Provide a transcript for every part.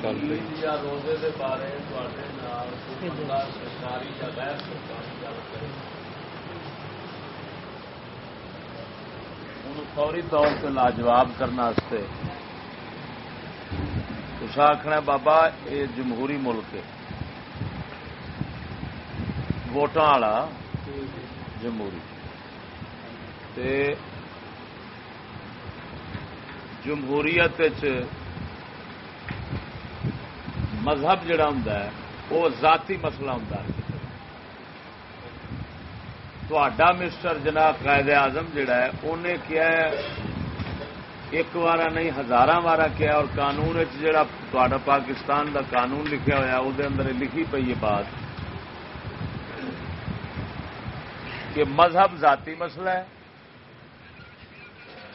روزے بارے فوری طور سے لاجواب کرنے کچھ آخنا بابا یہ جمہوری ملک ہے ووٹاں والا جمہوری تے جمہوریت مذہب جڑا ہوں وہ ذاتی مسئلہ ہوں تا مسٹر جناب قائد اعظم جڑا ہے انہیں کیا ہے، ایک وارا نہیں ہزار وارا کیا اور قانون جڑا پاکستان دا قانون لکھا ہوا وہ اندر لکھی پی یہ بات کہ مذہب ذاتی مسئلہ ہے۔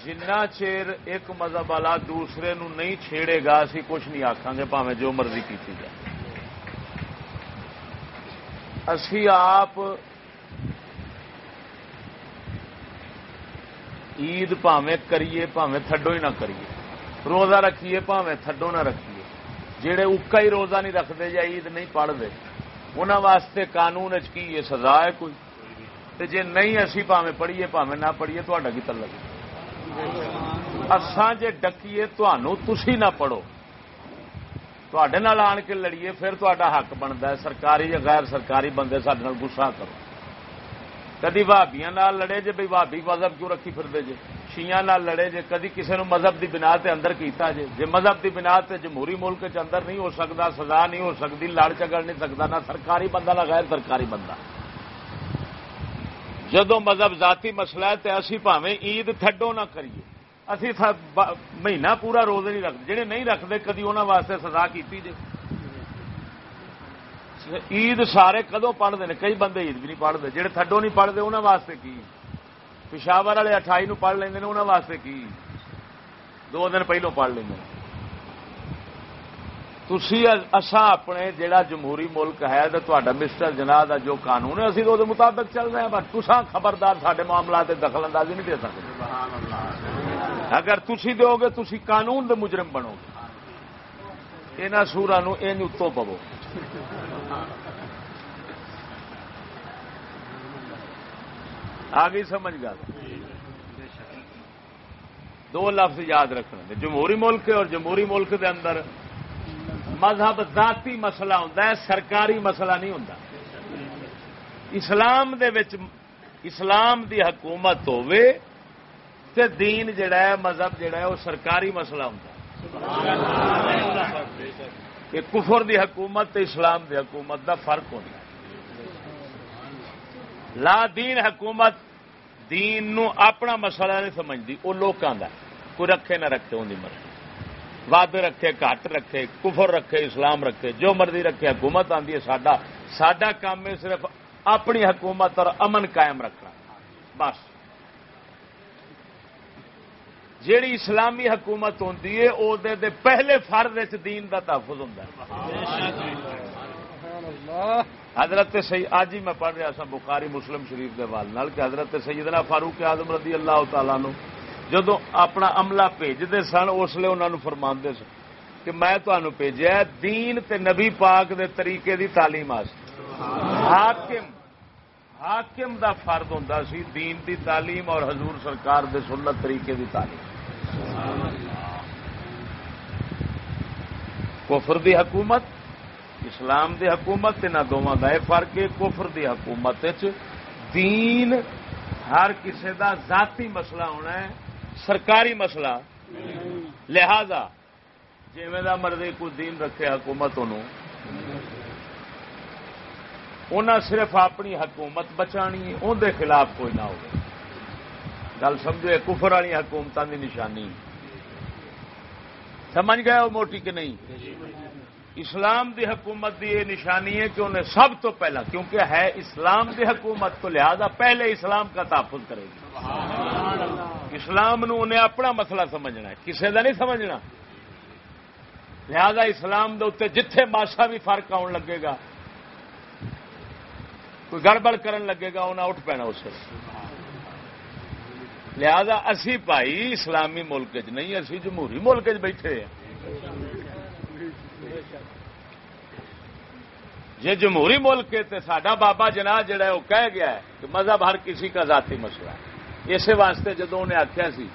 جنا چیر ایک مذہب والا دوسرے نو نہیں چھیڑے گا، اسی کچھ نہیں آخان گے، پاویں جو مرضی کی جائے۔ اسی آپ عید پاویں کریے، پاویں تھڈو ہی نہ کریے۔ روزہ رکھیے، پاویں تھڈو نہ رکھیے۔ جہے اکا ہی روزہ نہیں رکھتے یا عید نہیں پڑھتے انہوں واسطے قانون کی سزا ہے کوئی؟ تے جے نہیں اسی پاویں پڑھیے، پاویں نہ پڑھیے تو کی تلک اساں جے ڈکیے تانوں تسی نہ پڑھو۔ تے آن کے لڑیے، پھر تا حق بنتا ہے۔ سرکاری یا غیر سرکاری بندے سارے گسا کرو۔ کدی بھابیا لڑے جے بھائی بھابی مذہب کیوں رکھی پھر جے؟ شیا لڑے جے، کدی کسی نے مذہب دی بنا تے اندر کیتا جے۔ جے مذہب دی بنا تے جمہوری ملک اندر نہیں ہو سکتا سزا نہیں ہو سکتی لڑ چگڑ نہیں سکتا نہ سرکاری بندہ، نہ غیر سرکاری بندہ۔ جدو مذہب ذاتی مسئلہ ہے تو اسی پاویں عید تھڈو نہ کریے۔ اسی مہینہ پورا روز نہیں رکھتے۔ جہے نہیں رکھتے، کدی انہوں واسطے سزا کیتی جی عید سارے کدو پڑھتے ہیں؟ کئی بندے عید بھی نہیں پڑھتے۔ جہے تھڈو نہیں پڑھتے انہوں واسطے کی؟ پشاور والے اٹھائی نو پڑھ لیں انہوں واسطے کی؟ دو دن پہلو پڑھ لیں تسی اساں اپنے جیڑا جمہوری ملک ہے تو مسٹر جناح دا جو قانون ہے اسی دے مطابق چل رہے ہیں پر تساں خبردار ساڈے معاملات دخل اندازی نہیں دے سکتے۔ اگر تسی دیو گے تسی قانون دے مجرم بنو گے۔ انہاں سورا نو این اتو آ گئی سمجھ گل؟ دو لفظ یاد رکھنے جمہوری ملک اور جمہوری ملک دے اندر مذہب ذاتی مسئلہ ہوتا ہے، سرکاری مسئلہ نہیں ہوتا اسلام دے وچ، اسلام دی حکومت ہوے تے دین جڑا ہے، مذہب جڑا ہے، وہ سرکاری مسئلہ ہوتا کہ کفر دی حکومت تے اسلام دی حکومت دا فرق ہوتا لا دین حکومت دین نو اپنا مسئلہ نہیں سمجھتی وہ لوگوں کا کوئی رکھے نہ رکھے ان کی مرضی۔ ود رکھے گھٹ رکھے، کفر رکھے، اسلام رکھے، جو مرضی رکھے، حکومت آتی ہے سڈا سڈا کام ہے، صرف اپنی حکومت اور امن قائم رکھنا۔ بس۔ جیڑی اسلامی حکومت ہوتی ہے وہ پہلے فرد دین کا تحفظ ہوتا حضرت سی اج ہی میں پڑھ رہا سا، بخاری مسلم شریف کے وال کہ حضرت سیدنا فاروق آدم رضی اللہ تعالیٰ نو جدو اپنا عملہ بھیجتے سن، اس لیے انہوں فرما سن کہ میں تمہیں بھیجا دین تے نبی پاک دے طریقے دی تعلیم حاکم حاکم دا فرد ہوں سی دین دی تعلیم اور حضور سرکار دے سنت طریقے دی تعلیم۔ کفر دی حکومت، اسلام دی حکومت نہ دونوں کا یہ فرق ہے، کفر دی حکومت دین ہر کسی دا ذاتی مسئلہ ہونا ہے۔ سرکاری مسئلہ۔ لہذا جی مرضی کوئی دین رکھے حکومت انہوں صرف اپنی حکومت بچانی اندر خلاف کوئی نہ ہو گل سمجھو کفر والی حکومتوں کی نشانی۔ سمجھ گئے وہ موٹی کہ نہیں؟ اسلام دی حکومت دی یہ نشانی ہے کہ انہیں سب تو پہلا، کیونکہ ہے اسلام دی حکومت تو لہذا پہلے اسلام کا تحفظ کرے گی۔ اسلام نو انہیں اپنا مسئلہ سمجھنا ہے۔ کسی کا نہیں سمجھنا۔ لہذا اسلام دے اتنے جتھے ماسا بھی فرق آن لگے گا، کوئی گڑبڑ کرن لگے گا انہیں اٹھ پینا اس لہذا اسی بھائی اسلامی ملک چ نہیں، اسی جمہوری ملک چ بیٹھے ہیں۔ جی جمہوری ملک ہے تو سڈا بابا جناح جڑا ہے وہ کہہ گیا ہے کہ مذہب ہر کسی کا ذاتی مسئلہ ہے۔ اسی واسطے جدو انہیں آخیا سی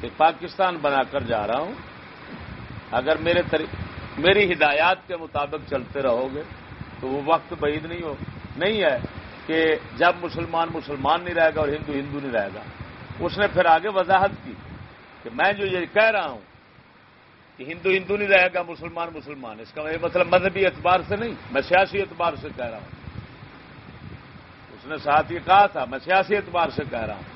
کہ پاکستان بنا کر جا رہا ہوں، اگر میرے تری... میری ہدایات کے مطابق چلتے رہو گے، تو وہ وقت بعید نہیں ہو، نہیں ہے کہ جب مسلمان مسلمان نہیں رہے گا اور ہندو ہندو نہیں رہے گا۔ اس نے پھر آگے وضاحت کی کہ میں جو یہ کہہ رہا ہوں کہ ہندو ہندو نہیں رہے گا، مسلمان مسلمان، اس کا مطلب مذہبی اعتبار سے نہیں، میں سیاسی اعتبار سے کہہ رہا ہوں۔ اس نے ساتھ یہ کہا تھا، میں سیاسی اعتبار سے کہہ رہا ہوں۔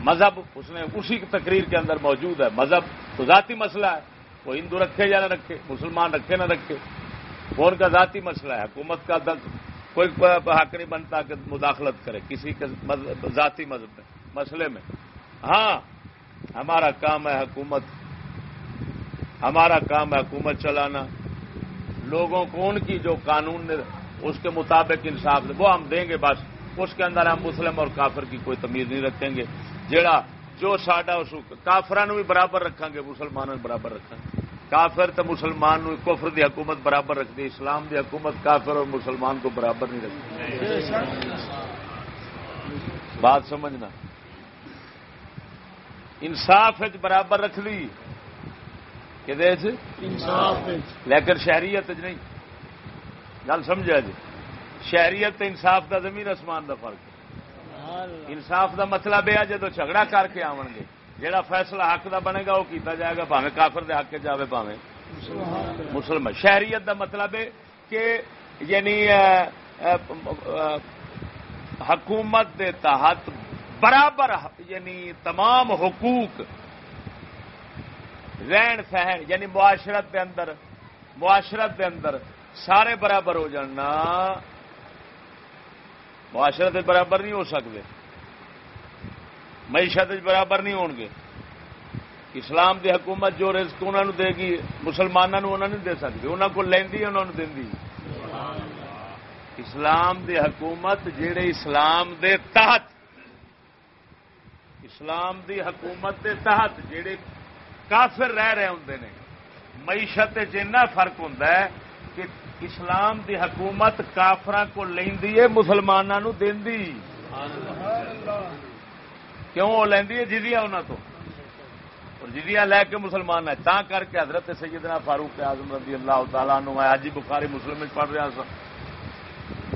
مذہب اس نے اسی تقریر کے اندر موجود ہے۔ مذہب تو ذاتی مسئلہ ہے۔ وہ ہندو رکھے یا نہ رکھے، مسلمان رکھے نہ رکھے وہ ان کا ذاتی مسئلہ ہے۔ حکومت کا کوئی حق نہیں بنتا کہ مداخلت کرے کسی کے ذاتی مذہب میں، مسئلے میں۔ ہاں ہمارا کام ہے حکومت، ہمارا کام ہے حکومت چلانا۔ لوگوں کو ان کی جو قانون اس کے مطابق انصاف وہ ہم دیں گے بس۔ اس کے اندر ہم مسلم اور کافر کی کوئی تمیز نہیں رکھیں گے۔ جڑا جو ساڈا اس کافران بھی برابر رکھیں گے مسلمانوں بھی برابر رکھیں گے۔ کافر تو مسلمان کفر دی حکومت برابر رکھتی اسلام دی حکومت کافر اور مسلمان کو برابر نہیں رکھتی بات سمجھنا۔ انصاف برابر رکھ لی۔ کہ لیکن شہریت نہیں۔ گل سمجھا جی؟ شہریت انصاف دا زمین آسمان دا فرق انصاف دا مطلب یہ جدو جھگڑا کر کے آن گے جہاں فیصلہ حق دا بنے گا، وہ کیتا جائے گا پاوے کافر دے حق جائے پاوے مسلم شہریت دا مطلب ہے کہ یعنی حکومت دے تحت برابر یعنی تمام حقوق رہن سہن یعنی معاشرت دے اندر، معاشرت دے اندر سارے برابر ہو جانا۔ معاشرت برابر نہیں ہو سکتے معیشت برابر نہیں ہون گے۔ اسلام دی حکومت جو رزق انہوں نے دے گی مسلمانوں انہوں نہیں دے سکتی انہوں کو لینی انہوں نے دینی اسلام دی حکومت جہے اسلام دے تحت، اسلام دی حکومت دے تحت جہے کافر رہ رہے ہوں نے، معیشت چنا فرق ہوں اسلام دی حکومت کافر کو لینی ہے مسلمانوں دینی کیوں وہ لینی ہے؟ جدیا انہوں تو۔ اور جدیا لے کے مسلمان ہے تا کر کے حضرت سیدنا فاروق اعظم رضی اللہ تعالیٰ نو آج ہی بخاری مسلم پڑھ رہا سا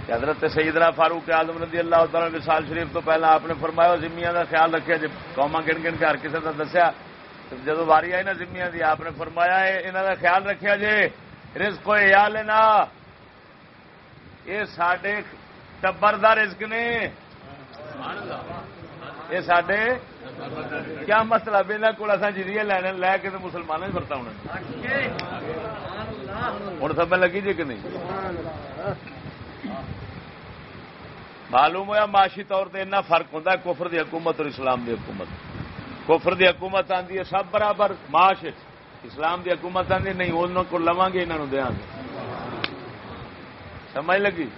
حضرت سیدنا فاروق اعظم رضی اللہ تعالیٰ وسال شریف تو پہلے آپ نے فرمایا زمیا کا خیال رکھا جی قوما گن گن کے ہر کسی کا دسیا، جب واری آئی نا زمیا کی آپ نے فرمایا انہوں کا خیال رکھا جی رزق کو یا لینا یہ سڈے ٹبر کا رزق نے۔ یہ سڈے کیا مطلب یہاں کو جدید لینے، لے کے مسلمانوں ہی برتا ہونا ہوں سب لگی جی کہ نہیں؟ معلوم ہوا معاشی طور پہ اتنا فرق ہوتا ہے، کفر دی حکومت اور اسلام دی حکومت۔ کفر دی حکومت آتی ہے سب برابر معاش اسلام دی حکومت آتی نہیں، انہوں کو لوا گے، انہوں دیا گے۔ سمجھ لگی؟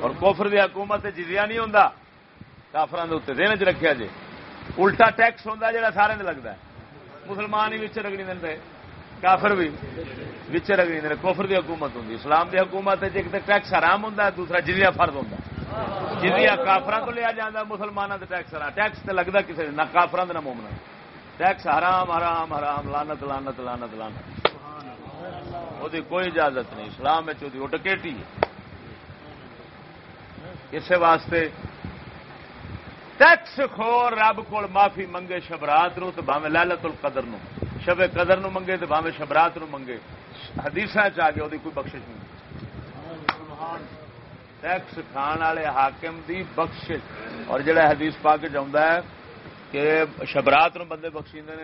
اور کوفر دی حکومت جزیا نہیں ہوں کافران کے دن چ رکھا جی الٹا ٹیکس ہوں جا سارے لگتا ہے۔ مسلمان ہی رگڑی دیں کافر بھی رگڑی دیں کوفر دی حکومت ہوں اسلام دی حکومت ایک تو ٹیکس حرام ہوں دوسرا جزیا فرد ہوں جزیا کافران کو لیا جاتا مسلمانوں کے ٹیکس حرام۔ ٹیکس تو لگتا کسی نہ کافران نہ مومنا ٹیکس حرام حرام حرام لانت لانت لانت لانت وہ کوئی اجازت نہیں اسلام وہ ڈکیٹی ہے اس واسطے ٹیکس خور رب کو معافی منگے شبرات نو تو بھاوے لالت القدر نو شب قدر نو منگے تو بھاوے شبرات نو منگے حدیث چاہے وہ کوئی بخش نہیں ٹیکس کھان والے حاکم دی بخش اور جڑا حدیث پا کے جاؤں ہے کہ شبرات نو بندے بخشی نے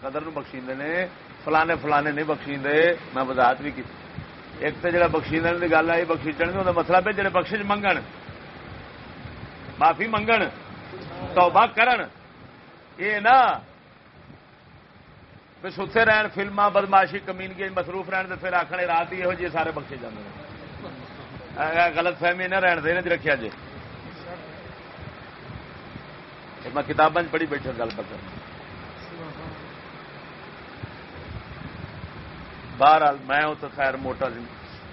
قدر نو بخشی نے، فلانے فلانے نہیں بخشی میں وضاحت بھی کی ایک تو جڑا بخشی کی گل آئی بخشی چڑھنے کا مطلب ہے جڑے بخش منگن، معافی منگن، توبہ کرن۔ یہ نا ستے رہن فلما بدماشی کمینگی مصروف رہن تو پھر آخر رات ہی یہ جی سارے بخشے جانے غلط فہمی نہ رہن دے رکھا جی۔ میں کتابیں پڑھی بیٹھا گل پکڑ۔ بہرحال میں تو خیر موٹا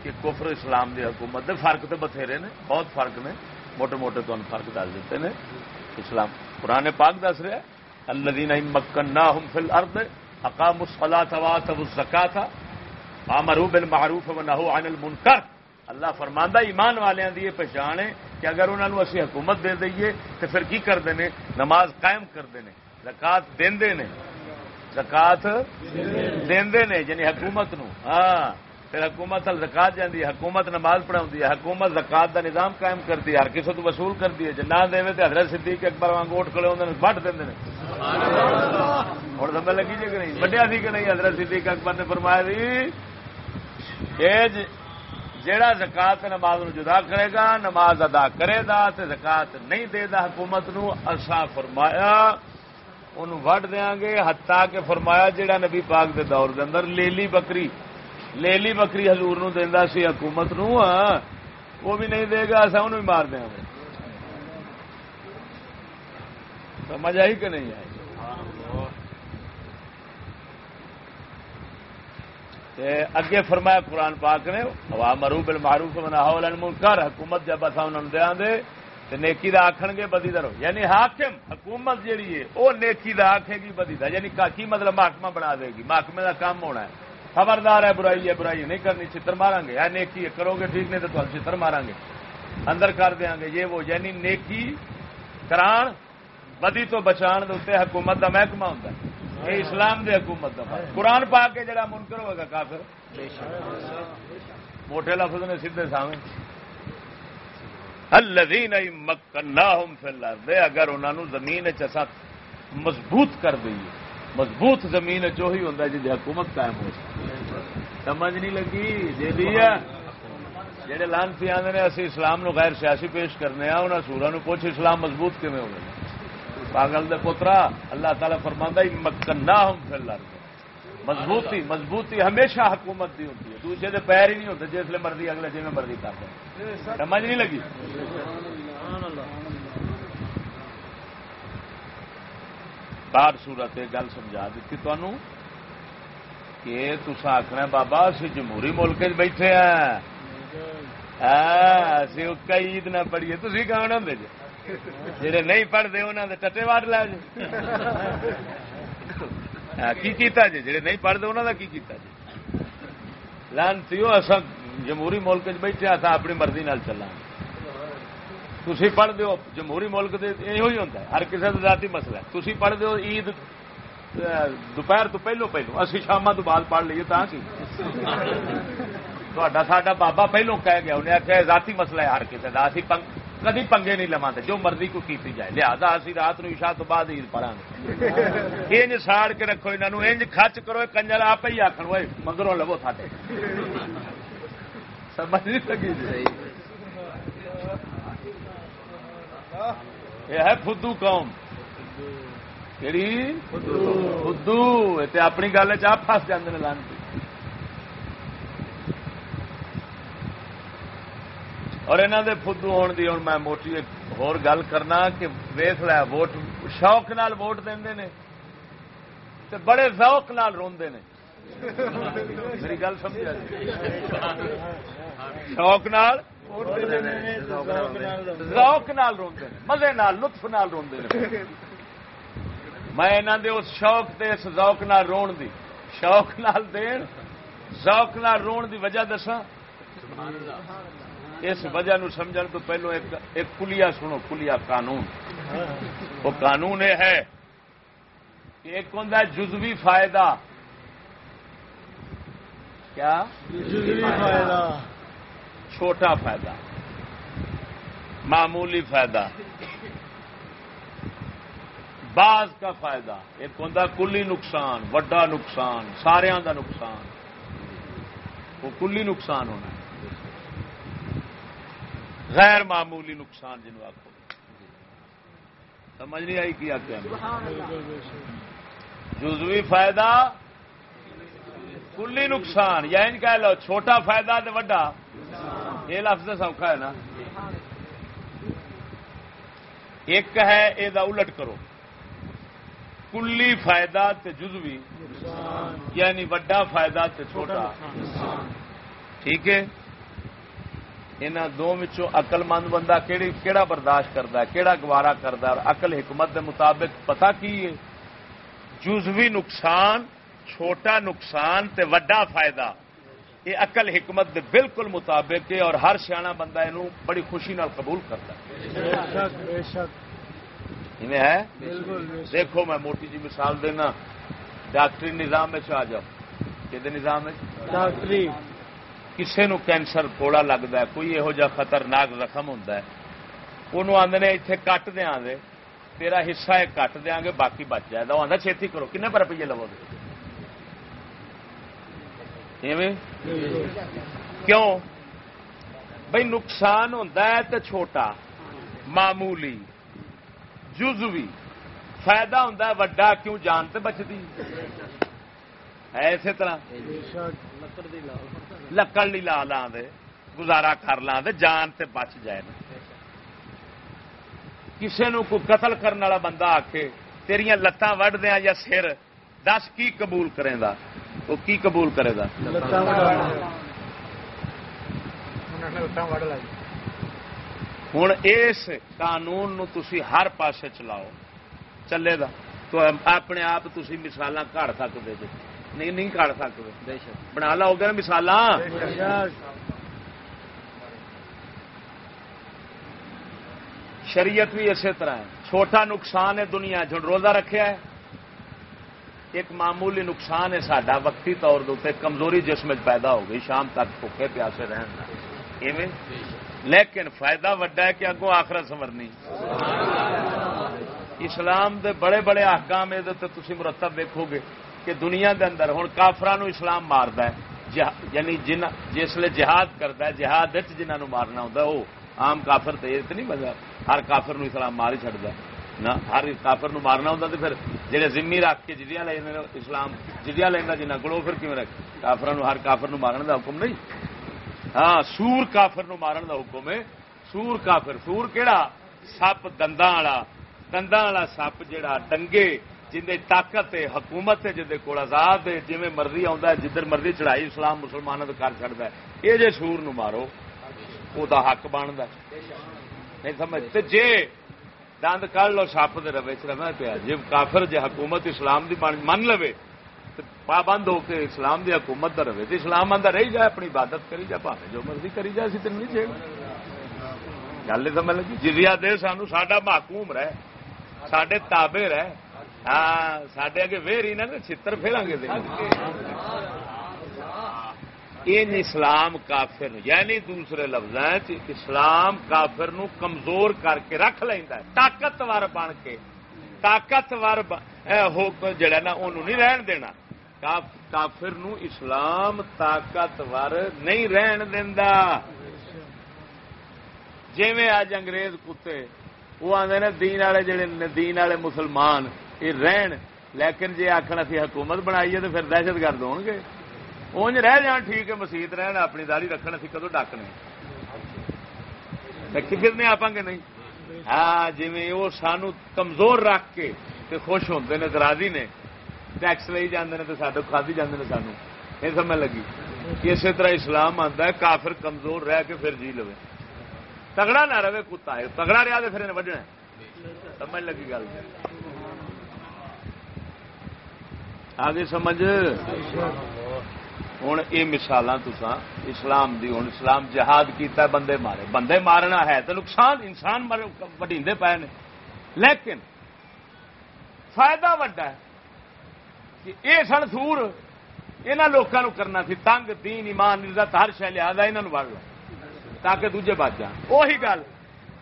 کہ کفر اسلام دی حکومت دے فرق تو بتھیرے نے، بہت فرق نے۔ موٹے موٹے تو فرق دس دیتے ہیں اسلام پرانے پاک دس رہے اللہ مکن نہ ہم فل ارد حکام مسلا تھا تب زکا تھا آمرو بل معروف و نہ عن المنکر۔ اللہ فرماندہ ایمان والوں کی یہ پہچان ہے کہ اگر انہوں نے اسی حکومت دے دئیے تو پھر کی کرتے ہیں نماز قائم کرتے ہیں زکات دے زکات دے یعنی حکومت نو۔ ہاں پھر حکومت زکات جاتی ہے، حکومت نماز پڑھا ہے، حکومت زکات دا نظام قائم کرتی ہے، ہر کسی تو وصول کرتی ہے۔ جی نہ دے تو حضرت صدیق اکبر واگ اوٹ کھڑے ہوتے ہیں بٹ دیں ہوں سمجھ لگی جی کہ نہیں؟ وڈیا سی کہ نہیں؟ حضرت صدیق اکبر نے فرمایا جی جیڑا زکات نماز نو جدا کرے گا، نماز ادا کرے گا زکات نہیں دے دا حکومت نو اصا فرمایا ان وڈ دیا گے ہتا کے فرمایا جیڑا نبی پاک دے دور دے اندر لیلی بکری لیلی بکری حضور نو دیندا سی، حکومت نو ہاں، وہ بھی نہیں دے گا اصا انہوں بھی مار دیا گے۔ سمجھ آئی کہ نہیں آئی؟ اگے فرمایا قرآن پاک نے ہوا مرو بل معروف بنا حکومت جب اصا انہوں دیا دے تو نیکی دا آخن گے، بدی درو یعنی حاکم، حکومت جیڑی ہے وہ نیکی دا آخے گی، بدی دا۔ یعنی کی مطلب محکمہ بنا دے گی؟ محکمے دا کام ہونا ہے۔ خبردار ہے، برائی ہے، برائی نہیں کرنی چتر مارا گے۔ یا نیکی کرو گے، ٹھیک نہیں تو چتر مارا گے۔ اندر کر دیا گے۔ یہ وہ یعنی نیکی کران، بدی تو بچان دے حکومت دا محکمہ ہوتا ہے۔ یہ اسلام دے حکومت دا قرآن پا کے جڑا منکر ہوگا کافر موٹے لفظ نے سیدھے سامنے۔ الذین مکناہم فی الارض اگر انہاں نو زمین وچ اسا مضبوط کر دئیے، مضبوط زمین وچ وہی ہوندا جے حکومت قائم ہو سمجھ نہیں لگی؟ جے دیا۔ جڑے لانتی آندے نے اسی اسلام نو غیر سیاسی پیش کرنے آ انہاں سورا نو پوچھ اسلام مضبوط کیویں ہوگا پاگل دے پوترا، اللہ تعالیٰ فرماندہ مکنا ہوں پھر لڑ مضبوطی مضبوطی ہمیشہ حکومت دی ہوتی ہے۔ دوسرے دے پیر ہی نہیں ہوتے، جس لیے مرضی، اگلے جی میں مرضی کرتے سمجھ نہیں لگی؟ بار صورت گل سمجھا دیتی تمہوں کہ تسا آخنا بابا، اسی جمہوری ملک بیٹھے ہیں۔ اسی عید نہ پڑھیے۔ تھی کون ہوں جی؟ جڑے نہیں پڑھتے انہوں نے ٹٹے واٹ لے جی۔ کیتا جی؟ جڑے نہیں پڑھتے انہوں کا کی کیتا جی؟ لانتی اصا جمہوری ملک بیٹھے اصا اپنی مرضی نال چلا تھی پڑھ دو جمہوری ملک یہ ہوتا ہے ہر کسی کا ذاتی مسئلہ ہے۔ تھی پڑھ دو عید دوپہر تو پہلو پہلو اسی شام تو بعد پڑھ لیے تا کی؟ ساڈا بابا پہلو کہہ گیا انہیں آخیا ذاتی مسئلہ ہے ہر کسی کا اسی کدی پنگے نہیں لوا جو مرضی کو کیتی جائے۔ لہذا اسی رات نو عشاء تو بعد عید پڑھا گے۔ انج ساڑ کے رکھو انہوں انج خچ کرو کنجر آپ ہی آخر وہ مگروں لو تھے سمجھ نہیں لگی جی؟ یہ ہے فدو قوم۔ کہڑی فدو۔ اپنی گل چ پس جانے لانتی۔ اور انہوں دے فدو ہون دی ہوں میں موٹی ایک ہور گل کرنا کہ ویس لیا ووٹ، شوق نال ووٹ دے نے تے بڑے ذوق نال روندے نے۔ میری گل سمجھا جی؟ شوق نال؟ ذوق نال روندے نے، مزے نال، لطف نال روندے نے۔ میں انہوں دے اس شوق تے اس ذوق نال رون دی۔ شوق نال دین، ذوق نال رون دی وجہ دساں۔ اس وجہ نو سمجھن تو پہلو ایک ایک کلیا سنو کلیا قانون۔ وہ قانون یہ ہے کہ ایک ہوں جزوی فائدہ۔ کیا؟ جزوی فائدہ۔ چھوٹا فائدہ۔ معمولی فائدہ۔ بعض کا فائدہ۔ ایک ہوں کلی نقصان وڈا نقصان سارا دا نقصان۔ وہ کلی نقصان ہونا ہے۔ غیر معمولی نقصان جنوب آخو سمجھ نہیں آئی کیا کیا جزوی فائدہ، کلی نقصان یعنی یا ان کہہ لو چھوٹا فائدہ تو وڈا۔ یہ لفظ سوکھا ہے نا۔ ایک ہے یہ الٹ کرو۔ کلی فائدہ تے جزوی یعنی وڈا فائدہ تے چھوٹا۔ ٹھیک ہے؟ ان دونوں اقل مند بندہ کیڑی کیڑا برداشت کرتا ہے، کیڑا گوارا کرتا ہے اقل حکمت کے مطابق پتا کی ہے؟ جزوی نقصان، چھوٹا نقصان تے وڈا فائدہ۔ یہ اقل حکمت دے بالکل مطابق ہے، اور ہر سیاح بندہ یہ بڑی خوشی نال قبول کرتا ہے۔ دیکھو، میں موٹی جی مثال دینا۔ ڈاکٹری نظام آ جاؤ۔ کہ نظام ڈاکٹری۔ کسی نو کینسر کوڑا لگتا ہے، کوئی یہو جہ خطرناک زخم ہوں وہ آدھے اتنے کٹ دیا دے تیرا حصہ کٹ دیا گے باقی بچ جائے وہ آدھا چھتی کرو کن پر روپیے لو گے کیوں؟ بھائی نقصان ہوتا ہے تو چھوٹا، معمولی، جزوی۔ فائدہ ہوتا ہے وڈا، کیوں جان تو بچتی ہے اسی طرح۔ لکڑ نہیں لا لا دے گزارا کر لا دے جان تے بچ جائے کسی نو کوئی قتل کرنے والا بندہ آ کے تیریا لتاں وڈ دیا یا سر دس کی قبول کرے گا وہ کی قبول کرے گا ہوں اس قانون نو تسی ہر پاسے چلاؤ۔ چلے گا تو اپنے آپ تھی مثال کھڑ سکتے جی نہیں نہیں کھڑ سکتے۔ بنا لا ہو گیا مثال شریعت بھی اسی طرح ہے۔ چھوٹا نقصان ہے دنیا جو روزہ رکھا ہے۔ ایک معمولی نقصان ہے سڈا وقتی طور دے کمزوری جسم پیدا ہو گئی۔ شام تک بھوکے پیاسے رہن لیکن فائدہ وڈا ہے کہ اگوں آخر سمرنی اسلام دے بڑے بڑے آکام تھی مرتب دیکھو گے۔ کہ دنیا دے اندر ہوں کافران اسلام مارد یعنی جسے جہاد کرتا ہے، جہاد جنہوں مارنا ہوتا وہ آم کافر تو یہ نہیں بنتا ہر کافر نو اسلام مار ہی چڑتا نہ، ہر کافر نو مارنا ہوتا تو پھر جہے زمی رکھ کے جدیا لے اسلام جدیا لینا جنہیں کو پھر کیون رکھ کافر ہر کافر نو مارن دا حکم نہیں۔ ہاں سور کافر نو مارن دا حکم ہے۔ سور کافر، سور کہڑا سپ دنداں والا دنداں والا سپ جہا ڈنگے جن طاقت ہے، حکومت ہے جن کو آزاد ہے جی مرضی آتا ہے، جدھر مرضی چڑھائی اسلام مسلمانوں کر چڑھتا ہے۔ یہ جے سور نو مارو وہ حق بنتا نہیں سمجھ؟ جے دند کڑ لو سپ دے روے چ رہنا پیا۔ جی کافر جی حکومت اسلام دی من لو پابند ہو کے اسلام دی حکومت دا رہے۔ تو اسلام آدھا رہی جائے، اپنی عبادت کری جائے پاوے جو مرضی کری جائے، اسی تین نہیں چاہیے گل سمجھ لگی؟ جزیا دے سانو، ساڈا محکوم رہ سڈے تابے رہ ہاں سڈے اگے ویری نہ چھتر پھیرا گے ان اسلام کافر یعنی دوسرے لفظ اسلام کافر نو کمزور کر کے رکھ لینا طاقتور بن کے۔ طاقتور جڑا نا نہیں رہن دینا۔ کافر نو اسلام طاقتور نہیں رہن دینا جی اج انگریز کتے، وہ آدھے نے دین والے، جڑے دین والے مسلمان یہ رہن، لیکن جی آخر اسی حکومت بنائی ہے تو پھر دہشت گرد ہو گے۔ اونج رہ جان، ٹھیک ہے، مسیت رہن، اپنی داڑھی رکھن، اسی کدو ڈکنے رکھی آپ گے نہیں۔ ہاں جی وہ سانو کمزور رکھ کے تے خوش ہوتے نے، راضی نے، ٹیکس لے جاندے نے تو سڈے کھادی جاندے نے سانو۔ یہ سمجھ لگی اسی طرح اسلام آتا ہے، کافر کمزور رہ کے پھر جی لو تگڑا نہ رہے، کتا ہے۔ تگڑا رہا تو پھر انہیں وڈنا سمجھ لگی گل۔ آگے سمجھ۔ ہوں یہ مثال اسلام دی ہوں اسلام جہاد کیتا بندے مارے۔ بندے مارنا ہے تو نقصان انسان وڈی پے نے۔ لیکن فائدہ وڈا ہے کہ یہ سن سور یہاں لوگوں کرنا سی، تنگ، دین، ایمان، عزت، ہر شہ لیا یہاں وڑ لو، تاکہ دوجے بچ جان۔ وہی گل،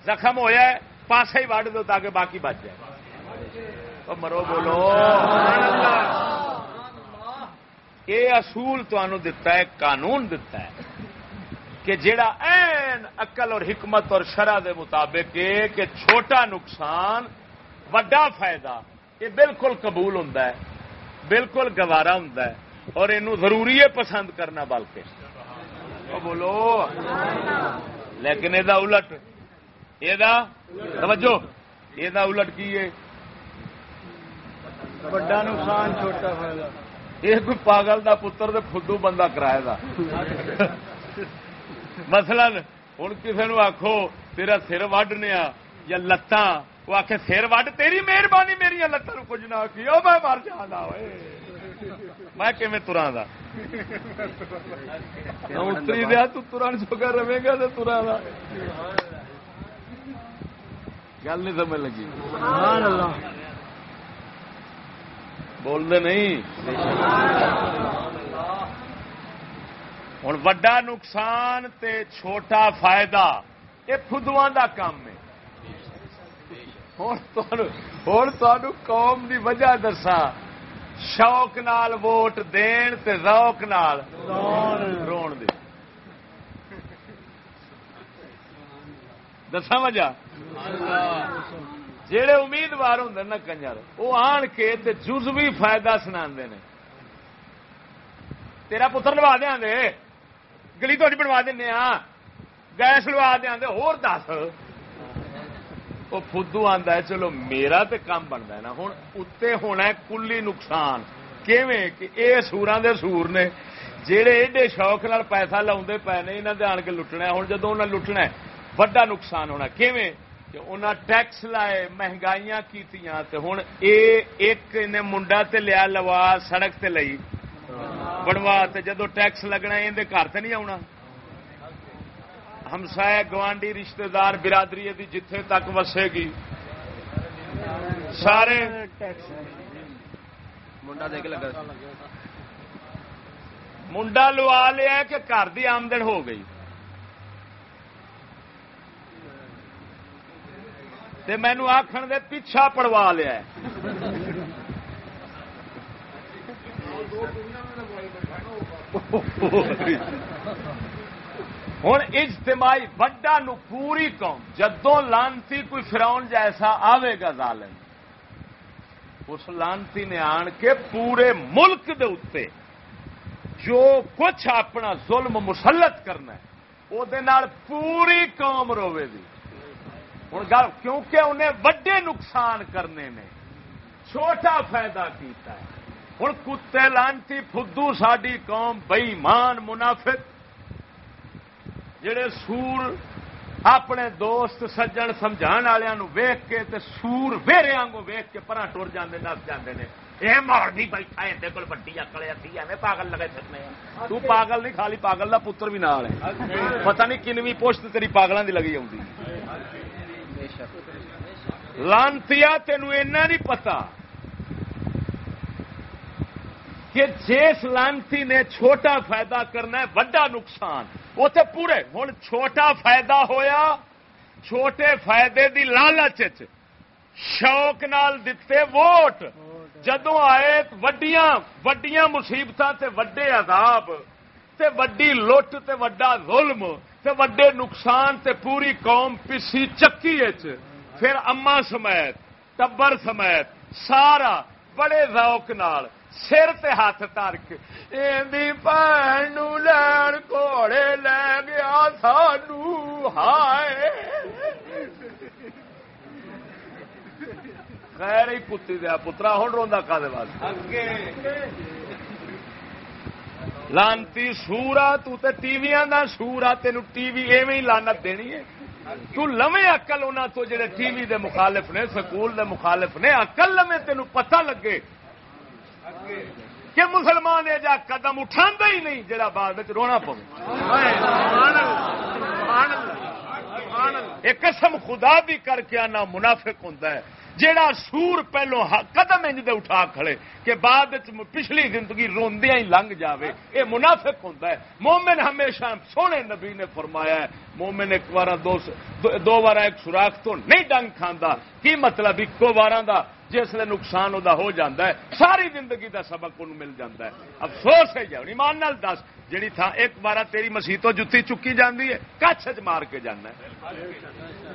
زخم ہوا پاسے ہی وڈ دو تاکہ باقی بچ جائے۔ مرو بولو۔ یہ اصول دتا ہے قانون دتا ہے کہ جڑا این اقل اور حکمت اور شرح دے مطابق کہ چھوٹا نقصان وڈا فائدہ یہ بالکل قبول ہوں بالکل گوارا ہوں اور یہ ضروری ہے پسند کرنا بلکہ۔ بولو۔ لیکن یہ الٹ یہ توجہ یہ الٹ کی ہے؟ بڑا نقصان چھوٹا فائدہ۔ یہ کوئی پاگل دا پتر دے فدو بندہ کرائے دا۔ مثلا ہوں کسی نے آخو تیرا سر وڈنے یا لتاں وہ آخ سر وڈ تیری مہربانی میری لتان کچھ نہ کی میں مر جانا میں کھے ترا اتری دیا تران چکا رہے گا تو ترا گل نہیں سمجھ لگی۔ اللہ۔ بولتے نہیں؟ ہوں وڈا نقصان تے چھوٹا فائدہ، یہ فدو دا کام ہے۔ ہوں قوم دی وجہ دسا شوق نال ووٹ دین تے روک نال رو دسا وجہ؟ جہے امیدوار ہوں نا کنجر، وہ آن کے جزوی فائدہ سنا تیرا پتر لوا دیا دے، گلی تھوڑی بنوا دینا ہاں، گیس لوا دیا ہو دس۔ وہ فدو آتا ہے، چلو میرا تو کام بنتا ہے نا ہوں اتنے ہونا کلی نقصان۔ کیویں؟ کہ یہ سورا دے سور نے جہے ایڈے شوق نال پیسہ لاؤ پے نے یہاں دے آن کے لٹنا ہوں جدو انہیں لٹنا وڈا نقصان ہونا۔ کیویں؟ کہ انہیں ٹیکس لائے مہنگائیاں کیتیاں تے ہوں اے ایک نے منڈا تے لیا لوا سڑک تے لئی بنوا تے جدو ٹیکس لگنا اندر گھر تے نہیں آنا ہمسائے گوانڈی رشتہ دار برادری دی جتھے تک وسے گی۔ سارے منڈا دیکھ لگا۔ منڈا لوا لیا کہ گھر دی آمدن ہو گئی۔ تے مینو آخر دے پیچھا پڑوا لیا ہوں اجتماعی وڈا نو پوری قوم جدو لانتی کوئی فراؤن جیسا آئے گا ظالم، اس لانتی نے آن کے پورے ملک دے اتے جو کچھ اپنا ظلم مسلط کرنا ہے وہ پوری قوم روے دی۔ ہوں گل کیونکہ انہیں وڈے نقصان کرنے نے چھوٹا فائدہ کیتا ہے۔ ہوں کتے لانتی فدو ساری قوم بئی مان منافق۔ جڑے سور اپنے دوست سجن سمجھا والوں ویخ کے تے سور ویرے آنگو ویخ کے پرا ٹر جاندے نس جاندے نے۔ یہ مارنی بیٹھا اندر کول بڑی اکل آتی ایویں پاگل لگے سکنے تو پاگل نہیں خالی پاگل کا پتر بھی نال ہے۔ پتہ نہیں کنویں پوشت تیری پاگلوں کی لگی آؤں لانتی تینوں ایسا نہیں پتا کہ جس لانتی نے چھوٹا فائدہ کرنا ہے، وڈا نقصان۔ وہ تو پورے۔ ہوں چھوٹا فائدہ ہویا، چھوٹے فائدے دی لالچ شوق نال دیتے ووٹ۔ جدو آئے وڈیاں وڈیاں مصیبت تے وڈے عذاب، تے وڈی لٹ تے وڈا ظلم۔ تے وڈے نقصان تے پوری قوم پسی چکی پھر اما سمیت، ٹبر سمیت، سارا بڑے ذوق نال سر تے ہاتھ ترک بھن لین گھوڑے لے گیا سانو، ہائے! خیر ہی پتی دیا پترا ہوں روا کدے لانتی سورا ٹی وی سورا تین ٹی وی ایویں لانت دینی ہے تو لویں اقل انہوں تو جڑے ٹی وی دے مخالف نے سکول دے مخالف نے اقل لویں تین پتہ لگے کہ مسلمان یہ جا قدم اٹھا ہی نہیں جڑا بعد میں رونا پو ایک قسم خدا بھی کر کے آنا منافق ہوں جیڑا سور پہلو قدم انج دے اٹھا کھڑے کہ بعد پچھلی زندگی روندیا ہی لنگ جاوے۔ اے منافق ہوں مومن ہمیشہ سونے نبی نے فرمایا ہے۔ مومن ایک بار دو بار ایک سوراخ تو نہیں ڈنگ کھانا کی مطلب ایکو بار جس لیے نقصان وہ ہو جاتا ہے۔ ساری زندگی دا سبق ان مل جاتا ہے۔ افسوس ہے جی ایمان نال دس۔ جیڑی تھا ایک بار تیری مسیح تو جتی چکی جاتی ہے، کچھ چ مار کے جانا ہے۔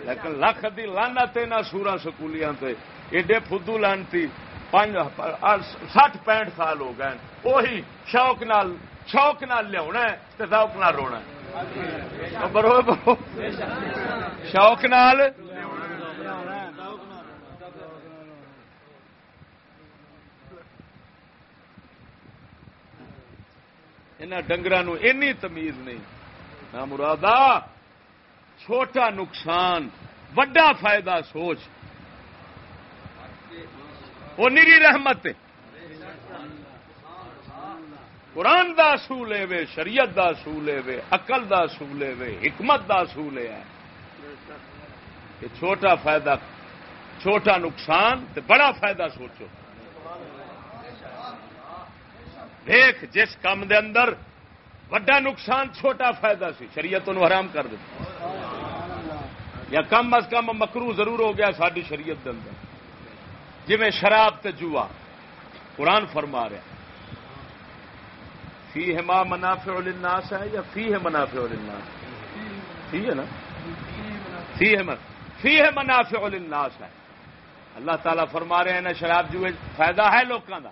لیکن لکھ دی لانا نہ سورا سکولیاں تے، ایڈے فدو لانتی سٹھ پینٹ سال ہو گئے وہی شوق نال شوق نال لیا شوق نال رونا برو شوق نال ڈنگر تمیز نہیں۔ ہاں نہ مراد چھوٹا نقصان، وڈا فائدہ سوچ۔ وہ نیری رحمت قرآن دا اصول ہے وے، شریعت دا اصول ہے وے، عقل دا اصول ہے وے، حکمت دا اصول ہے۔ کہ چھوٹا فائدہ، چھوٹا نقصان تے بڑا فائدہ سوچو۔ دیکھ جس کام دے اندر وڈا نقصان چھوٹا فائدہ سی، شریعت انہوں حرام کر دیتا یا کم از کم مکرو ضرور ہو گیا ساری شریعت دے اندر۔ جی میں شراب تے جوا، قرآن فرما رہا فی ہے ماں منافع الناس ہے یا فی ہے منافع الناس فی ہے نا؟ فی ہے فی ہے منافع الناس ہے۔ اللہ تعالیٰ فرما رہے ہیں نا شراب جوئے فائدہ ہے لوگوں کا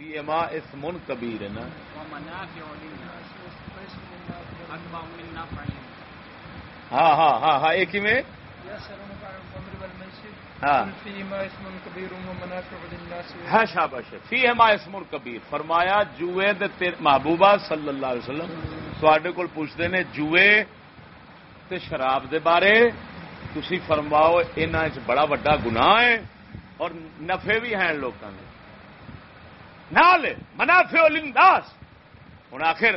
ماں اس من کبیر ہے نا۔ ہاں ہاں ہاں ہاں ایک ہی میں۔ ہاں۔ شابش فی ہے۔ ماں اسمر کبیر۔ فرمایا جوئے دے محبوبہ صلی اللہ علیہ وسلم تے کول پوچھتے نے جوئے تے شراب دے بارے تھی فرماؤ ان بڑا وڈا گناہ ہے اور نفے بھی ہیں لوگوں نے نال منافع لنداس ہوں آخر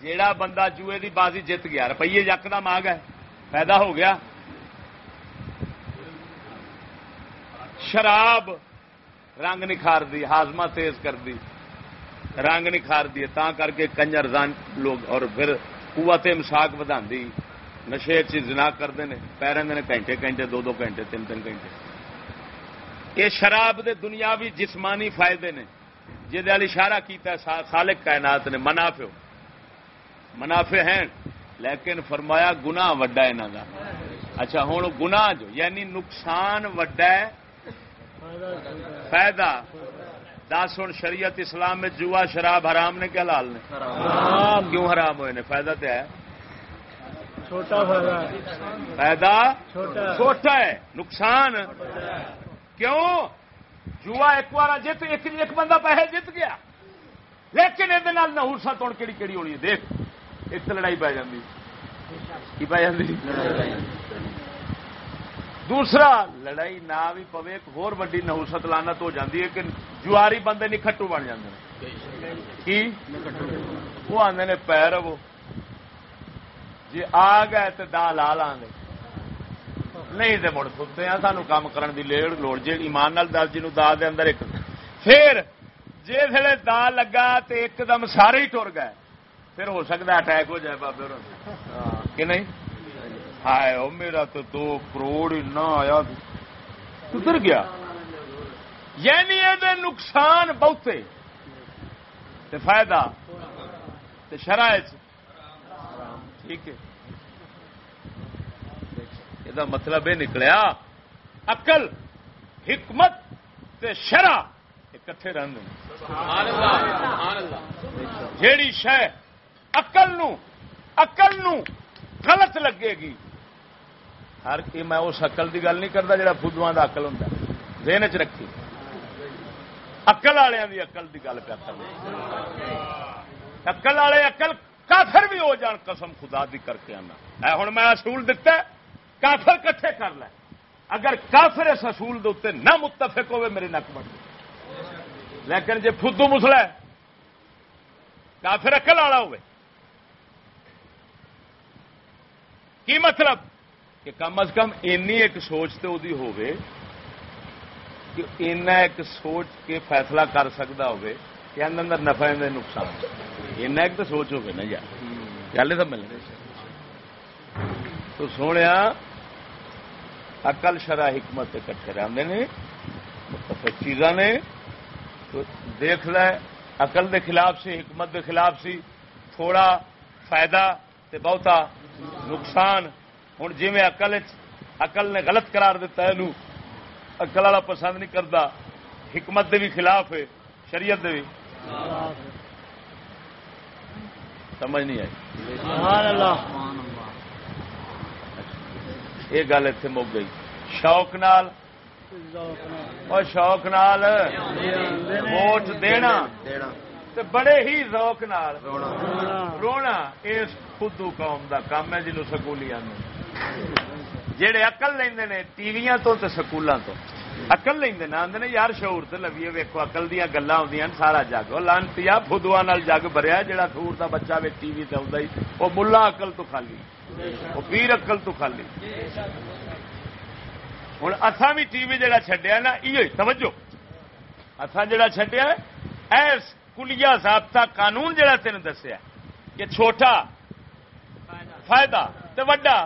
جیڑا بندہ جوئے دی بازی جیت گیا روپیے یکدم آ گئے پیدا ہو گیا۔ شراب رنگ نکھار دی، ہاضمہ تیز کر دی۔ رنگ نکھار دی، تا کر کے کنجر زان لوگ اور پھر قوت مساق بدا دی۔ نشے چنا کرتے ہیں پہ گھنٹے گھنٹے، دو دو گھنٹے، تین تین گھنٹے۔ یہ شراب دے دنیاوی جسمانی فائدے نے جہد اشارہ کیتا ہے خالق کائنات نے منافع منافع ہیں لیکن فرمایا گنا وڈا یہاں کا اچھا ہوں گنا جو یعنی نقصان وڈا ہے۔ فائدہ۔ دس ہوں شریعت اسلام میں جوا شراب حرام نے کیا لال نے؟ کیوں حرام ہوئے نے؟ فائدہ تو ہے۔ چھوٹا فائدہ۔ چھوٹا ہے۔ نقصان۔ کیوں؟ جوا ایک بار جیت، ایک بندہ پیسے جیت گیا۔ لیکن یہ نہورسا توڑ کہڑی کہڑی ہونی ہے؟ دیکھ، ایک تو لڑائی پی جاتی کی پی جاتی دوسرا، لڑائی نہ بھی پوے، ایک ہور وڈی نہوست لانت ہو جاتی ہے کہ جواری بندے نہیں کھٹو بن جاتے کی؟ وہ آدھے نے پیر وہ۔ جی آ گئے تو دا لا لا گے نہیں تو مڑ ستے ہیں سانو کام کرن دی لیڑ لوڑ جی ایمان نال دس دا دے اندر ایک پھر جس ویلے دا لگا تو ایک دم سارے ہی ٹر گئے۔ پھر ہو سکتا اٹیک ہو جائے بابے کہ نہیں؟ ہائے او میرا تو دو کروڑ آیا۔ کدھر گیا۔ یعنی یہ نقصان بہتے۔ فائدہ۔ شرائط۔ ٹھیک ہے۔ یہ مطلب یہ نکلیا اقل حکمت تے شرع اکٹھے رہتے جیڑی شہ اقل اقل غلط لگے گی ہر کی میں اس اقل کی گل نہیں کرتا جا فدوا کا اقل ہوں دین چ رکھی اقل والوں کی اقل کی گل پیا اقل والے اقل کافر بھی ہو جان قسم خدا دی کر کے آنا ہوں میں اصول دتا کافر کٹھے کر لے۔ اگر کافر اس اصول دے نہ متفق ہوے میری نک بڑھ لیکن جی فدو مسلا کافر اقل والا ہوئے۔ کی مطلب؟ کہ کم از کم اینی ایک سوچ تو ہو ایک سوچ کے فیصلہ کر سکتا ہو کہ اندر نفع نقصان۔ اینا ایک تو سوچ ہوگی نا یار۔ گل تو مل تو سونے اقل شرح حکمت کٹھے رہتے ہیں چیزاں نے۔ تو دیکھ لے اقل دے خلاف سی حکمت دے خلاف سی تھوڑا فائدہ تے بہتا نقصان۔ ہوں جی میں اقل اقل نے غلط قرار دیتا ہے اقل والا پسند نہیں کرتا حکمت دے بھی خلاف ہے شریعت دے بھی۔ سمجھ نہیں آئی؟ یہ گل اتنے مک گئی۔ شوق نال۔ اور شوق نال ووٹ دینا۔ تے بڑے ہی ذوق نال۔ رونا اس خودو قوم دا کام ہے جنوب سکولی آدھے جہے اقل لیندے نے ٹی وی تو تے سکولوں تو۔ اقل لیندے نا آندے یار شعور تے لویے ویکھو اقل دیاں گلاں ہوندیاں سارا جگ او لانتیا فدوا نال جگ بھریا جڑا دور دا بچہ وے ٹی وی تے ہوندا ہی او ملا عقل تو خالی او پیر عقل تو خالی ہن اساں بھی ٹی وی جڑا چھڈیا نا ایو توجہ اساں جڑا چھڈیا ایس کلیا ضابطہ قانون جڑا تین دسیا کہ چھوٹا فائدہ تے وڈا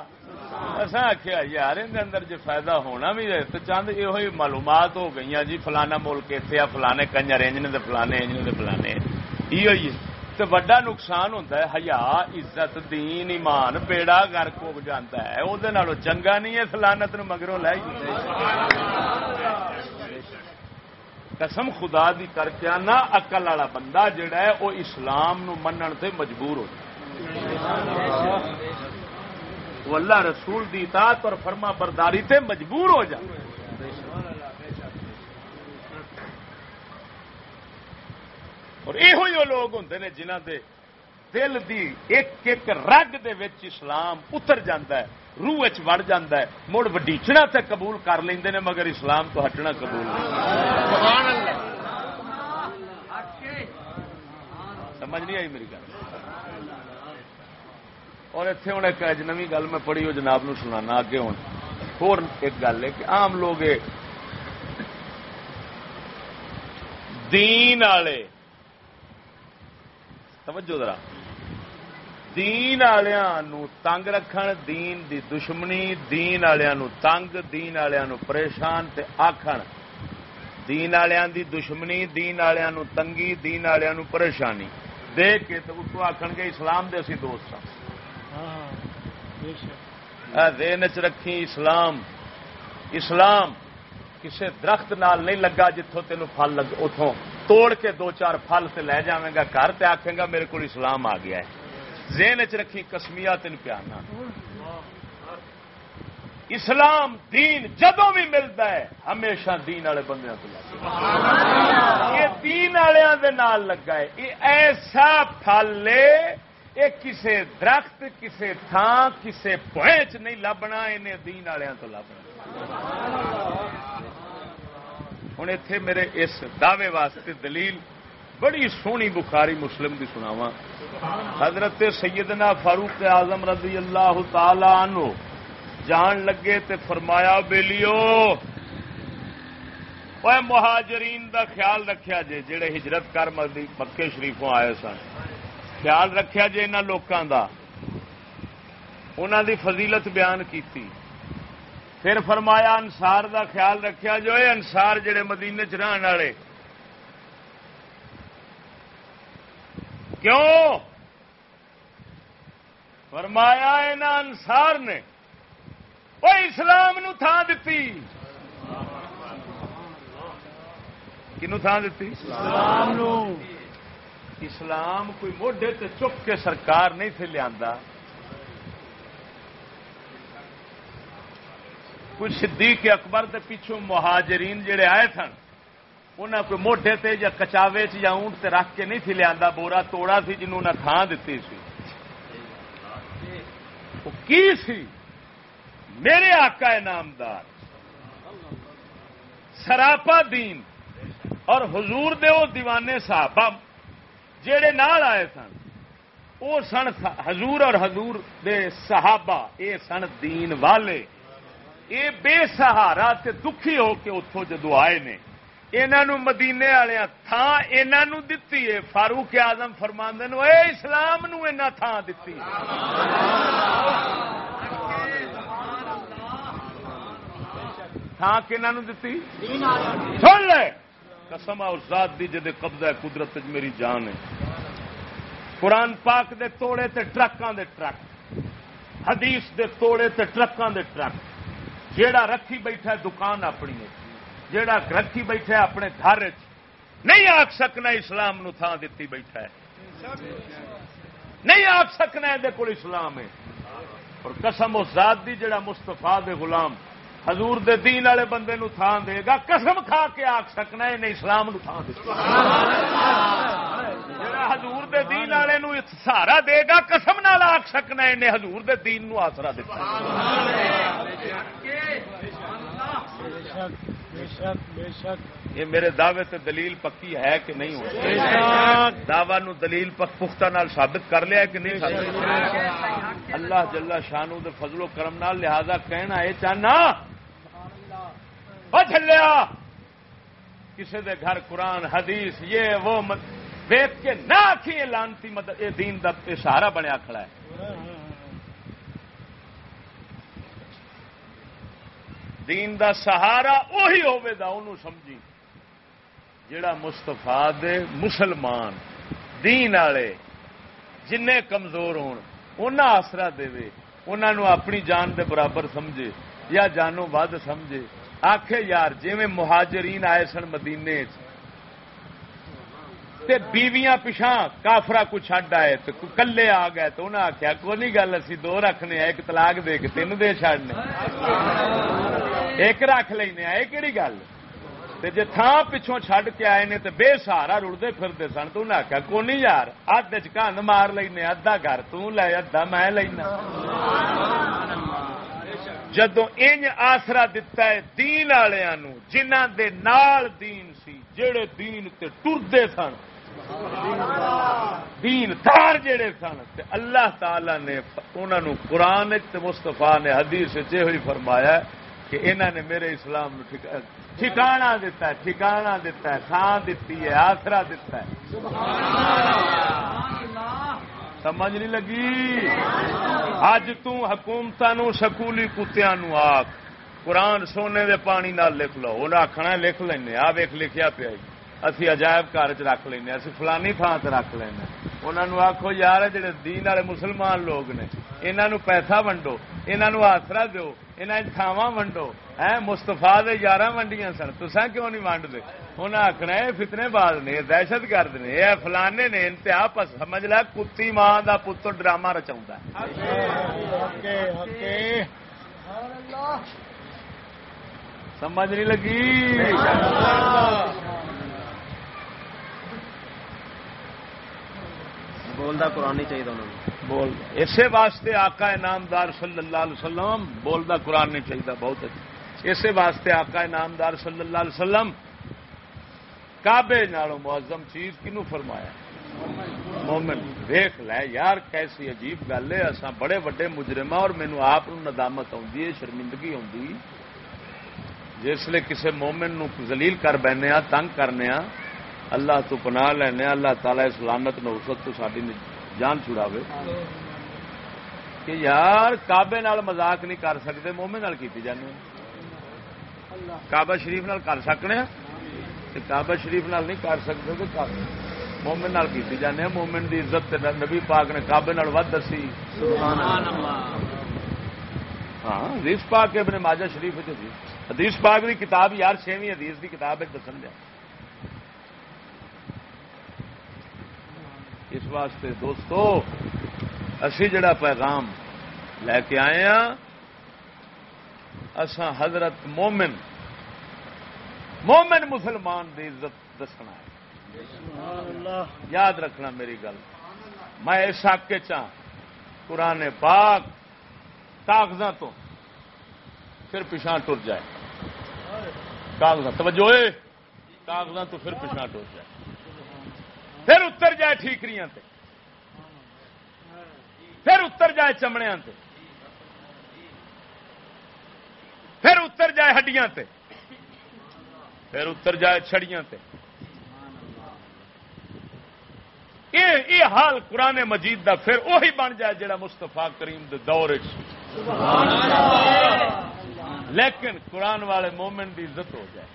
اصا آخیا یار اندر جی فائدہ ہونا بھی ہے تو چند یہ معلومات ہو گئی جی فلانا ملک اتنے آ، فلانے کنجر انجن دے فلانے انجن دے فلانے۔ یہ تو وڈا نقصان ہوتا ہے ہیا عزت، دین، ایمان، بیڑا گرک ہو جاتا ہے۔ وہ چنگا نہیں ہے سلانت مگروں لے قسم خدا دی کر کے نہ اقل والا بندہ جڑا ہے وہ اسلام نو منن تے مجبور ہو جائے۔ وہ اللہ رسول دی اطاعت اور فرما برداری تے مجبور ہو جائے اور یہ لوگ ہوں نے جنہ دے دل دی ایک ایک رگ دے وچ اسلام اتر جاندہ ہے روح وڑ جاندہ ہے۔ مڑ وڈیچنا تے قبول کر لیندے نے مگر اسلام تو ہٹنا قبول نہیں۔ سمجھ نہیں آئی میری گل؟ اور اتنے ہوں ایک جی, اجنوی گل میں پڑھی، وہ جناب نو سنانا اگے ہوں. اور ایک گل ہے کہ عام لوگ دین والے توجہ ذرا. دین والوں تنگ رکھن، دین دی دشمنی، دین والوں تنگ، دین والوں پریشان تے آخر دین والوں دی دشمنی، دین والوں تنگی، دین والوں پریشانی. دیکھ کے تو اتو آخ گے اسلام دے اسی دوست ہوں دین چ رکھی اسلام۔ اسلام کسے درخت نال نہیں لگا جتوں تین پل لگ اتوں توڑ کے دو چار پل سے لے جائے گا گھر تے آخے گا میرے کو اسلام آ گیا ہے۔ زین چ رکھی کسمیا تین پیانا۔ اسلام دین جدو بھی ملتا ہے ہمیشہ دین والے بندے یہ دین والوں لگا ہے۔ یہ ایسا پھل یہ کسے درخت، کسے تھان کسے پوائنٹ نہیں لبنا، انہیں دین والوں تو لبنا۔ ہوں اتے میرے اس دعوے واسطے دلیل بڑی سونی بخاری مسلم کی سناوا حضرت سیدنا فاروق اعظم رضی اللہ تعالی عنہ جان لگے تے فرمایا، بیلیو مہاجرین دا خیال رکھیا جے، جڑے ہجرت کر مکے شریفوں آئے سن۔ خیال رکھیا جے انہوں لوکاں دا۔ انہوں دی فضیلت بیان کیتی۔ پھر فرمایا انسار دا خیال رکھیا جو اے انسار جڑے مدینے چ رہن والے۔ کیوں؟ فرمایا انہاں انسار نے وہ اسلام نو تھان دیتی کنو تھان دیتی اسلام نو۔ اسلام کوئی موڈے تے چک کے سرکار نہیں تھے لیا کوئی صدیق اکبر دے پیچھوں مہاجرین جڑے آئے سن انہیں کوئی موڈے تے یا کچاوے چ یا اونٹ تے رکھ کے نہیں تھی لیا بورا توڑا سی جنہوں نے تھان دیتی سی۔ وہ کی سی؟ میرے آقا نامدار، سراپا دین اور حضور دے دیوانے صحابہ جڑے نال آئے سن وہ سن حضور اور حضور دے صحابہ اے سن دین والے اے بے سہارا تے دکھی ہو کے اتوں جدو آئے نے۔ انہوں مدینے والے تھان انہوں دتی ہے۔ فاروق آزم فرماندے اے اسلام نو تھان دتی تھان کنہوں دتی؟ سن لے۔ قسم اور ذات دی جدے قبضہ ہے، قدرت میری جان ہے۔ قرآن پاک دے توڑے تے ٹرکاں دے ٹرک۔ حدیث دے توڑے تے ٹرکاں دے ٹرک۔ جیڑا رکھی بیٹھا ہے دکان اپنی جیڑا رکھی بیٹھا ہے اپنے گھر نہیں آخ سکنا اسلام نو تھان دیتی بیٹھا ہے۔ نہیں آخ سکنا یہ اسلام ہے۔ اور قسم اس ذات دی جڑا مستفا دے غلام حضور دے دین والے بندے نو تھان دے گا، قسم کھا کے آخ سکنا ہے اسلام نو تھان دے حضور دے دین والے نو سہارا دے گا، قسم نال آخ سکنا انہیں حضور دے دین نو آسرا دیتا یہ میرے دعوے تے دلیل پکی ہے کہ نہیں ہو دعوی نو دلیل پک پختہ نال ثابت کر لیا کہ نہیں ثابت؟ اللہ جلا شانو دے فضل و کرم نال، لہذا کہنا یہ چاہنا وہ چلیا کسی دے گھر قرآن، حدیث، یہ، وہ ویک کے نہ آخی یہ لانتی مدد یہ دین دا سہارا بنیا کھڑا ہے۔ دین دا سہارا وہی ہوے دا انہوں سمجھی۔ جڑا مستفا دے مسلمان، دین والے جن کمزور ہون انہاں آسرا دے انہوں اپنی جان دے برابر سمجھے، یا جانوں ود سمجھے۔ آخے یار جی مہاجرین آئے سن مدینے تے بیویاں پچھا کافرا کو چڈ آئے تو کلے آ گئے تو انہیں آخیا کو نہیں گل اسی دو رکھنے ایک طلاق دے کے تین دے چڑنے ایک رکھ لینا یہ کہڑی گل؟ تے جے تھان پچھوں چھڈ کے آئے نے، تے بے سہارا رڑتے پھرتے سن تو انہیں آخیا کو نہیں یار اد چند مار لینے ادھا گھر تے ادھا میں لینا۔ جدو انج آسرا دتا ہے، دین والوں جنہ دے نال دین سی، جڑے دین تے ٹرتے سن۔ دین دار جڑے سن۔ تے اللہ تعالی نے انہوں قرآن مستفا نے حدیث یہ فرمایا کہ انہوں نے میرے اسلام ٹھکانا دتا ہے ٹھکانا دتا ہے تھان دیتی ہے، آسرا دتا ہے۔ سبحان اللہ۔ سمجھ نہیں لگی؟ اج تکومت سکولی کتیا آخ قرآن سونے دے پانی نال لکھ لو۔ انہیں آخنا لکھ لینا آ ویخ لکھیا پیا اسی عجائب گھر چ رکھ لینا اسی فلانی تھان سے رکھ لینا انہوں آخو یار جہے دین والے مسلمان لوگ نے انہوں پیسہ ونڈو انہوں آسرا دو انہیں تھاواں ونڈو۔ ہے مستفا دے یارہ ونڈیاں سن۔ تسا کیوں نہیں ونڈ دے انہیں آخنا یہ فتنے باز نے دہشت گرد نے یہ فلانے نے انتہا سمجھ لا کتی ماں کا پتر ڈرامہ رچا سمجھ نہیں لگی؟ بولتا قرآن نہیں چاہیے انہوں نے بول اسی واسطے آقا انعامدار صلی اللہ علیہ وسلم بولتا قرآن نہیں چاہیے بہت اچھا اسی واسطے آقا انعامدار صلی اللہ علیہ وسلم کابے نالوں معظم چیز کنو فرمایا؟ مومن ویخ لے یار، کیسی عجیب گل ہے۔ اصا بڑے وڈے مجرم اور مینو آپ ندامت آتی ہے، شرمندگی آتی جسے کسی مومن نو زلیل کر بہنے تنگ کرنے اللہ تو پناہ لینا اللہ تعالی سلامت نوسط تو ساری جان چھڑاوے کہ یار کابے نال مزاق نہیں کر سکتے مومے نال کی جانے کابا شریف نال کر سکنے کابا شریف نال نہیں کر سکتے تو مومن نال کی جانے مومن دی عزت نبی پاک نے کابے نال ود دسی۔ ہاں حدیث پاک ابن ماجہ شریف حدیث پاک دی کتاب یار چھویں حدیث دی کتاب دسن دیا۔ اس واسطے دوستو، اسی جڑا پیغام لے کے آئے ہاں اساں حضرت مومن مومن مسلمان دی عزت دسنا ہے۔ یاد رکھنا میری گل۔ میں اس حق چاہ قرآن پاک کاغذات تو پھر پچھا ٹر جائے۔ کاغذات توجہ کاغذات تو پھر پچھا ٹر جائے۔ پھر اتر جائے ٹھیکریاں تے۔ پھر اتر جائے چمڑیاں تے۔ پھر اتر جائے ہڈیاں تے۔ پھر اتر جائے چھڑیاں تے۔ یہ حال قرآن مجید دا پھر وہی بن جائے جڑا مستفا کریم دے دور لیکن قرآن والے مومن دی عزت ہو جائے۔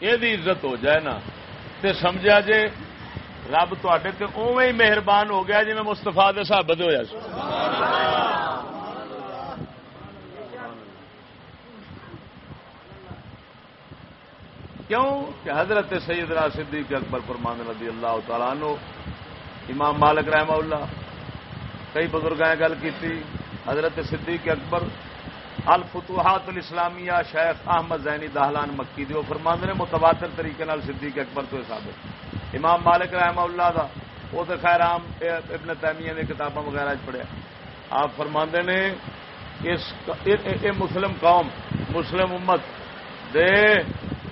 یہ عزت ہو جائے نا، تے سمجھا جے رب تے اوے ہی مہربان ہو گیا جی میں مستفا دے سابت ہوا کیوں؟ کہ حضرت سیدنا صدیق اکبر فرمان رضی اللہ تعالیٰ نو امام مالک رحمہ اللہ، کئی بزرگ گل کی حضرت صدیق اکبر الفتوحات الاسلامیہ شیخ احمد زینی دہلان مکی دیو فرماند نے متواتر طریقے نال صدیق اکبر تو ثابت امام مالک رحمہ اللہ دا، وہ تو خیر عام ابن تیمیہ نے کتاباں وغیرہ پڑھیا۔ آپ فرماندے نے، اس اے مسلم قوم، مسلم امت دے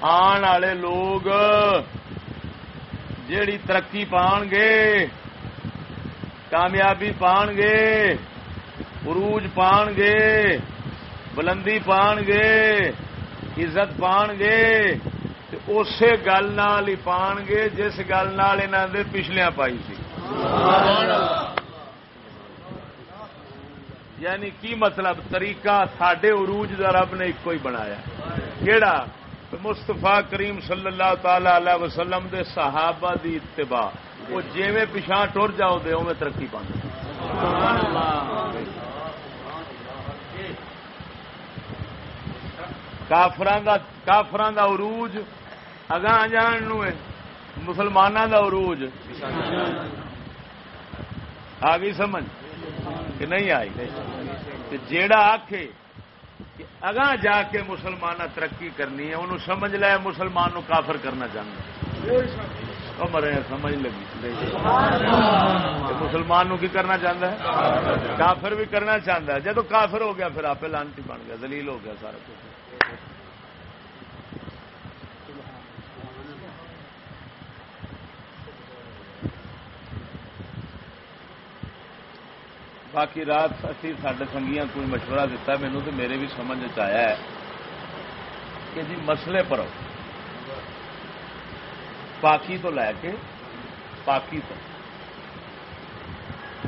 آن والے لوگ جیڑی ترقی پان گے، کامیابی پان گے، عروج پان گے بلندی پان گے عزت پان گے اسی گل نال ہی پان گے جس گل نال انہاں دے پچھلیاں پائی سی۔ یعنی کی مطلب؟ طریقہ سڈے عروج دا رب نے ایک ہی بنایا۔ کیڑا؟ مستفا کریم صلی اللہ تعالی علیہ وسلم دے صحابہ دی اتباع۔ وہ جیویں پچھا ٹر جاؤ دے اویں ترقی پانے کافران دا عروج اگاں جان نو ہے مسلمانوں دا عروج۔ آ گئی سمجھ؟ کہ نہیں آئی؟ کہ جیڑا آکھے کہ اگاں جا کے مسلمان ترقی کرنی ہے انہوں سمجھ لے مسلمان نو کافر کرنا چاہتا مرے سمجھ لگی۔ مسلمان نو کی کرنا چاہتا ہے؟ کافر بھی کرنا چاہتا ہے۔ جب کافر ہو گیا پھر آپ لانتی بن گیا دلیل ہو گیا سارا کچھ۔ باقی رات اسی سڈے سنگیاں کوئی مشورہ دیتا مینو تو میرے بھی سمجھ آیا ہے کہ جی مسئلے پر پاکی تو لے کے پاکی تو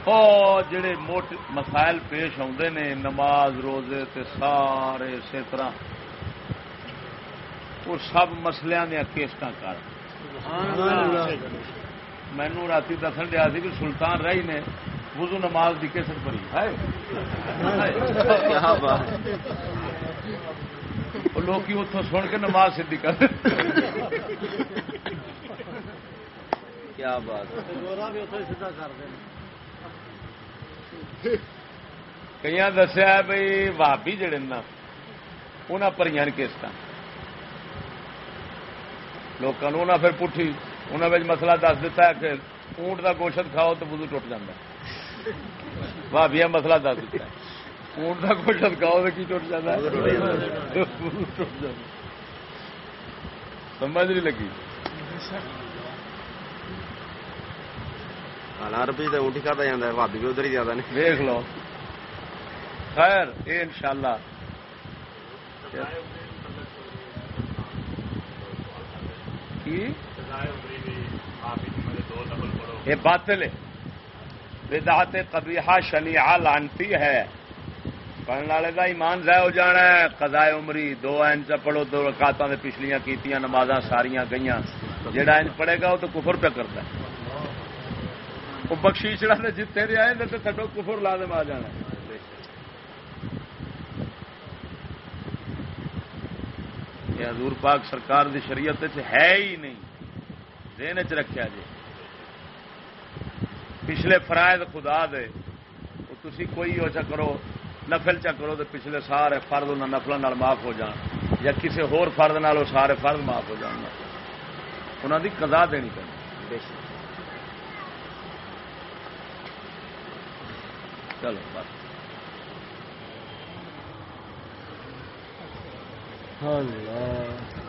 اور جڑے موٹ مسائل پیش آتے نے نماز روزے تے سارے اسی طرح وہ سب مسلیاں دیا کیسٹ کر مینو رات دسن دیا بھی سلطان رہی نے وضو نماز دی کیسٹ پڑی لوگ اتوں سن کے نماز سیدھی کر۔ کیا بات۔ کئی دسیا بھائی بھابی جڑے نا انہیں پریاں کیسٹ لوگوں پھر پٹھی انہوں مسئلہ دس دیتا ہے کہ اونٹ کا گوشت کھاؤ تو وضو ٹوٹ جاتا ہے۔ بھابیا مسئلہ دس دیتا اونٹ کا کھاؤ تو کی ٹوٹ جاتا ہے سمجھ نہیں لگی عربی تو اونٹی کرتا جاتا ہے بھابی بھی ادھر ہی زیادہ نہیں دیکھ لو خیر یہ انشاءاللہ کی یہ باطل ہے بدعت قبیحہ شنیعہ لانتی ہے۔ پڑھنے والے کا ایمان ضائع ہو جانا ہے۔ قضائے عمری، دو انچ پڑھو، دو رکاتوں نے پچھلیاں کیتیاں، نمازاں ساریاں گئیاں۔ جہاں انچ پڑھے گا وہ تو کفر پہ کرتا ہے۔ وہ بخشیشڑا نے جتنے دے آئے تو تھڈو کفر لازم آ جانا ہے۔ یہ حضور پاک سرکار دی شریعت ہے ہی نہیں۔ دین چ رکھا جی پچھلے فرائض خدا دے وہ تسی کوئی ہو چا کرو نفل چا کرو تو پچھلے سارے فرد انہوں نفلوں معاف ہو جان یا کسی ہور فرد نال سارے فرد معاف ہو جان۔ انہوں دی قضا دینی پڑی۔ چلو بس۔ اللہ۔